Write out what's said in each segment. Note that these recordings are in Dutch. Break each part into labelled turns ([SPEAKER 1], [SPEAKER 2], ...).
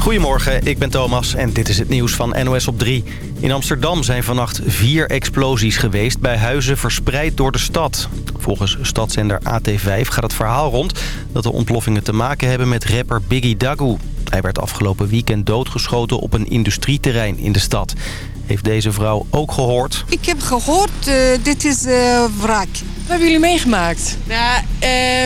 [SPEAKER 1] Goedemorgen, ik ben Thomas en dit is het nieuws van NOS op 3. In Amsterdam zijn vannacht vier explosies geweest bij huizen verspreid door de stad. Volgens stadszender AT5 gaat het verhaal rond dat de ontploffingen te maken hebben met rapper Biggie Dagu. Hij werd afgelopen weekend doodgeschoten op een industrieterrein in de stad. Heeft deze vrouw ook gehoord?
[SPEAKER 2] Ik heb gehoord, uh, dit is uh, wraak.
[SPEAKER 3] Wat hebben jullie meegemaakt?
[SPEAKER 4] Nou,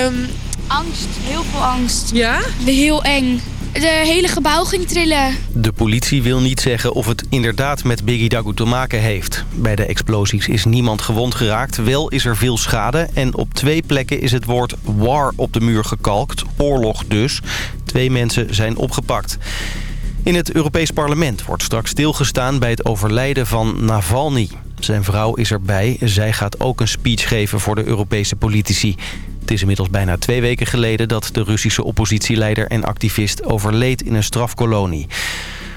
[SPEAKER 4] um, angst. Heel veel angst.
[SPEAKER 3] Ja?
[SPEAKER 4] Heel eng. De hele gebouw ging trillen.
[SPEAKER 1] De politie wil niet zeggen of het inderdaad met Biggie Dagu te maken heeft. Bij de explosies is niemand gewond geraakt. Wel is er veel schade. En op twee plekken is het woord war op de muur gekalkt. Oorlog dus. Twee mensen zijn opgepakt. In het Europees Parlement wordt straks stilgestaan bij het overlijden van Navalny. Zijn vrouw is erbij. Zij gaat ook een speech geven voor de Europese politici. Het is inmiddels bijna twee weken geleden dat de Russische oppositieleider en activist overleed in een strafkolonie.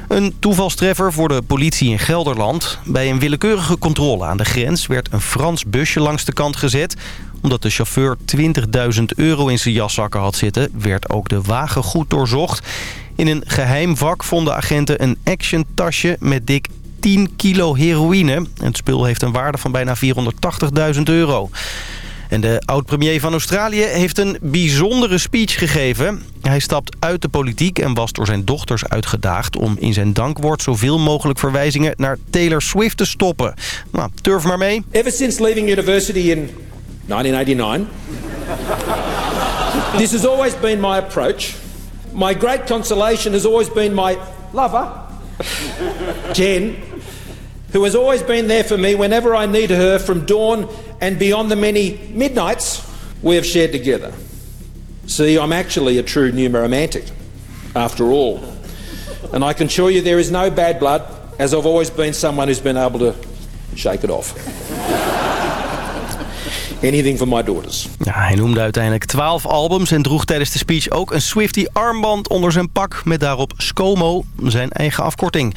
[SPEAKER 1] Een toevalstreffer voor de politie in Gelderland. Bij een willekeurige controle aan de grens werd een Frans busje langs de kant gezet. Omdat de chauffeur 20.000 euro in zijn jaszakken had zitten, werd ook de wagen goed doorzocht. In een geheim vak vonden agenten een action-tasje met dik 10 kilo heroïne. Het spul heeft een waarde van bijna 480.000 euro. En de oud-premier van Australië heeft een bijzondere speech gegeven. Hij stapt uit de politiek en was door zijn dochters uitgedaagd... om in zijn dankwoord zoveel mogelijk verwijzingen naar Taylor Swift te stoppen. Nou, turf maar mee.
[SPEAKER 5] Ever since leaving university in 1989... this has always been my approach. My great consolation has always been my lover, Jen... who has always been there for me whenever I need her from dawn and beyond the many midnights we have shared together. See, I'm actually a true numeromantic, after all. And I can assure you there is no bad blood, as I've always been someone who's been able to shake it off. Anything for my daughters.
[SPEAKER 1] Ja, hij noemde uiteindelijk 12 albums en droeg tijdens de speech ook een Swifty armband onder zijn pak... met daarop ScoMo, zijn eigen afkorting.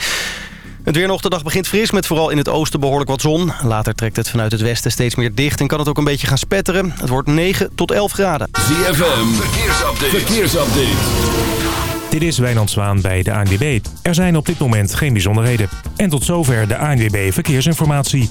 [SPEAKER 1] Het weer nog de dag begint fris met vooral in het oosten behoorlijk wat zon. Later trekt het vanuit het westen steeds meer dicht en kan het ook een beetje gaan spetteren. Het wordt 9 tot 11 graden.
[SPEAKER 6] ZFM, verkeersupdate. verkeersupdate.
[SPEAKER 7] Dit is Wijnand Zwaan bij de ANWB. Er zijn op dit moment geen bijzonderheden. En tot zover de ANWB Verkeersinformatie.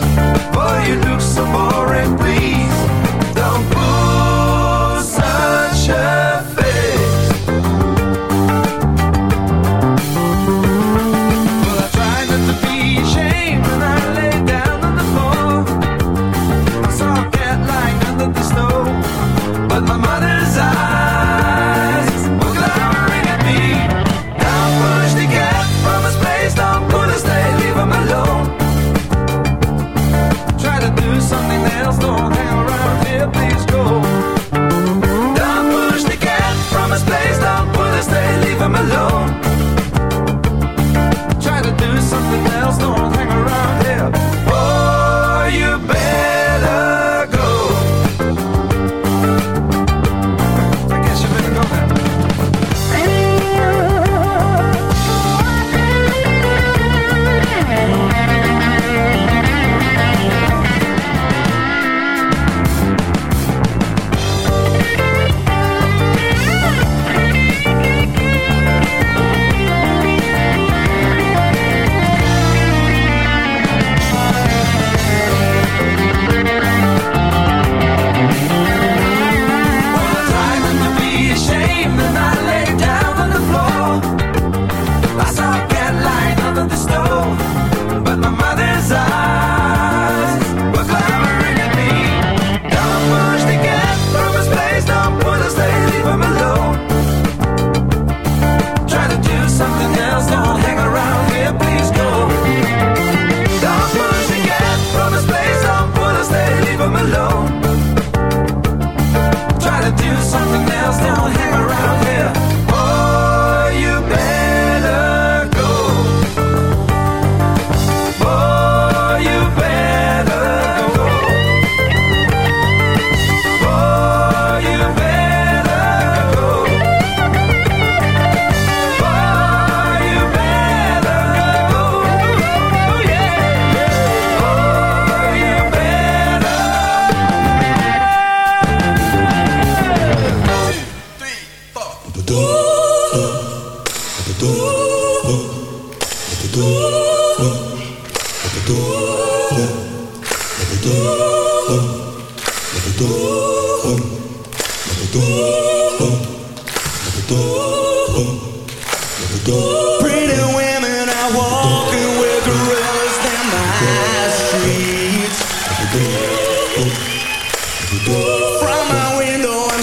[SPEAKER 8] Boy, you look so boring.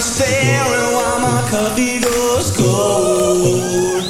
[SPEAKER 8] Staring while my coffee goes cold.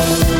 [SPEAKER 8] Bye.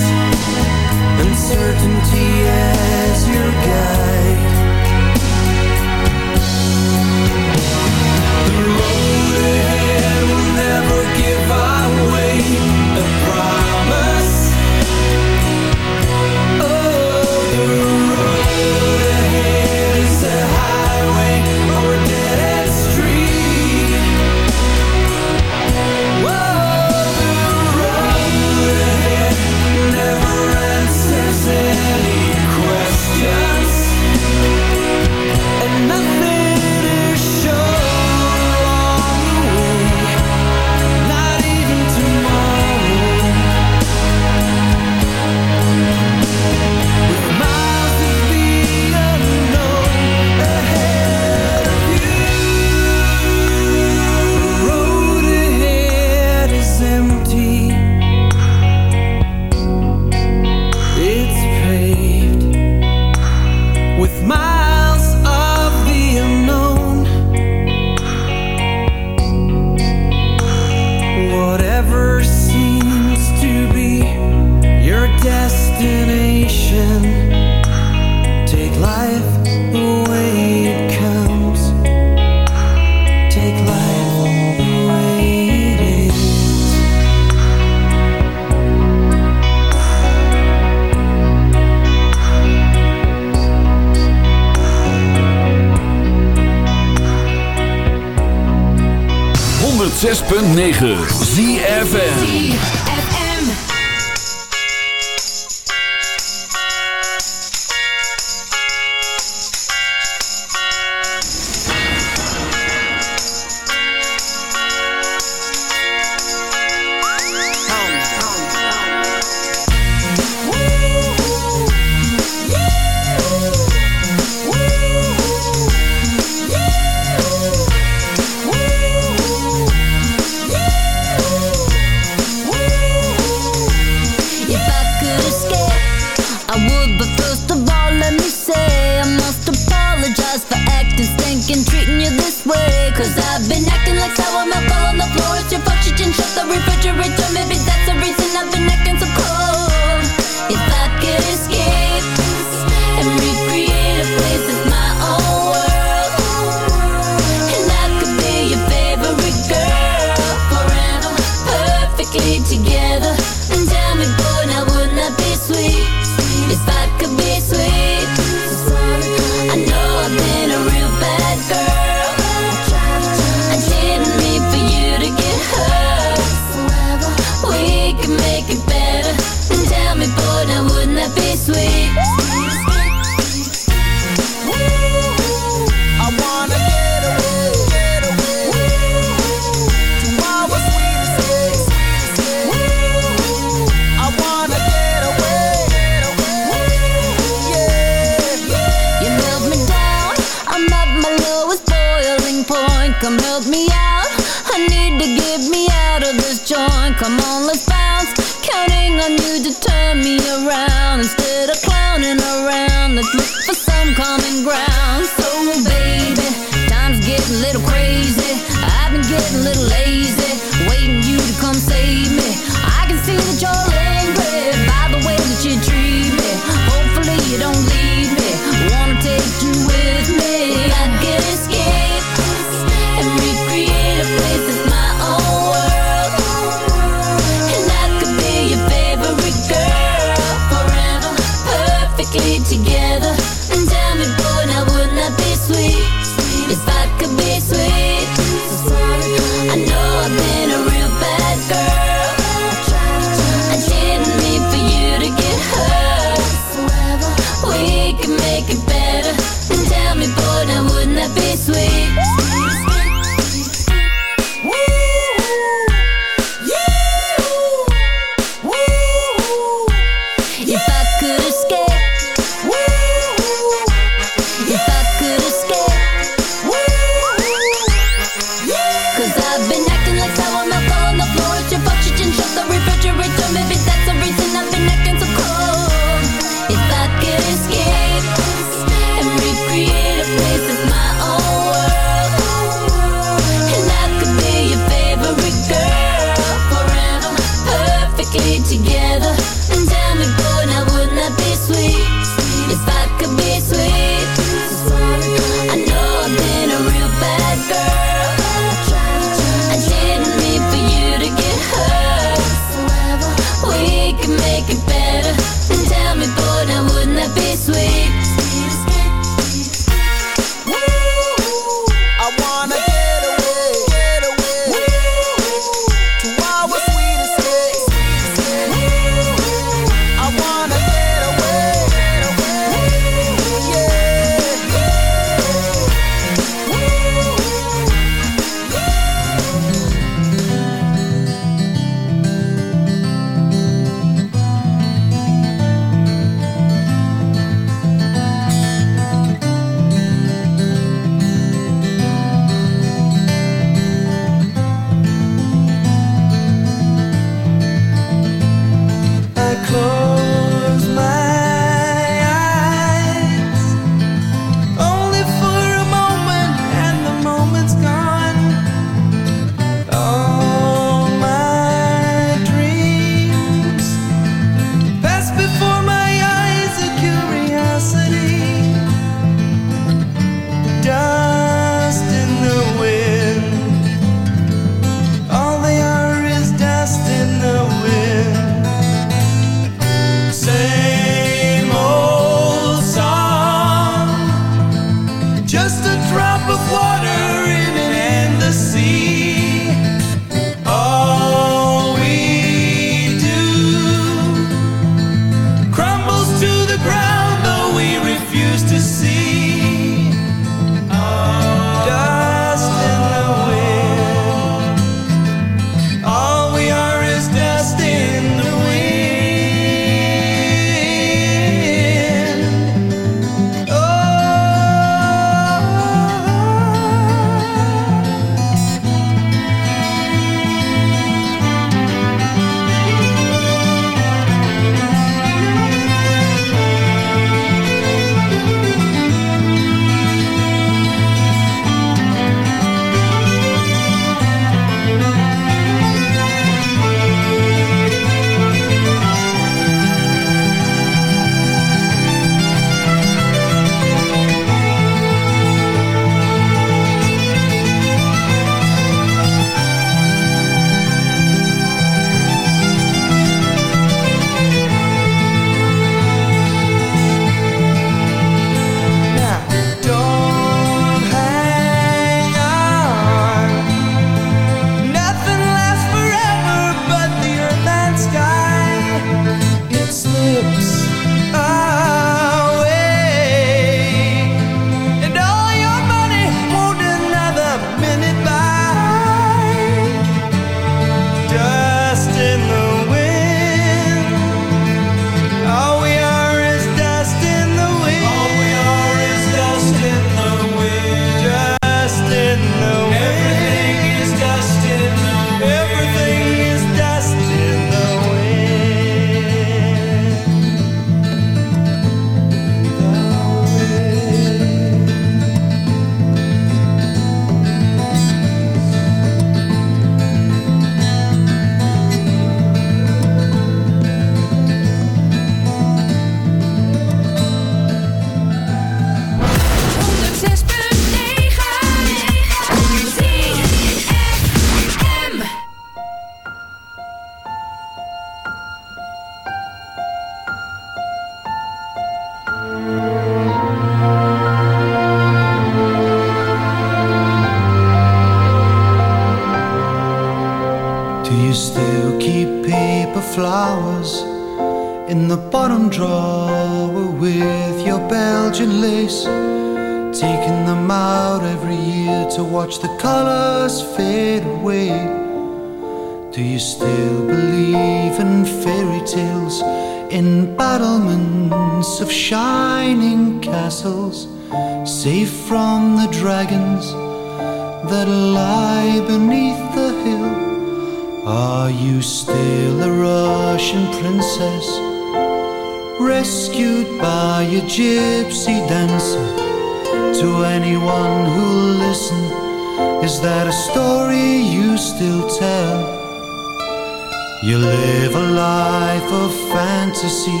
[SPEAKER 9] You
[SPEAKER 8] live
[SPEAKER 9] a
[SPEAKER 10] life of fantasy,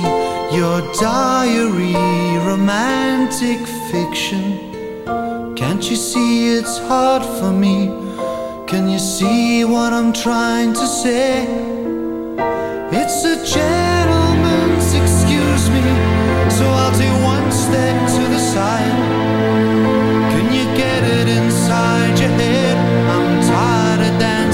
[SPEAKER 10] your diary romantic fiction. Can't you see it's hard for me? Can you see what I'm trying to say? It's a gentleman's excuse me, so I'll take one step to the side. Can you get it inside your head? I'm tired of dancing.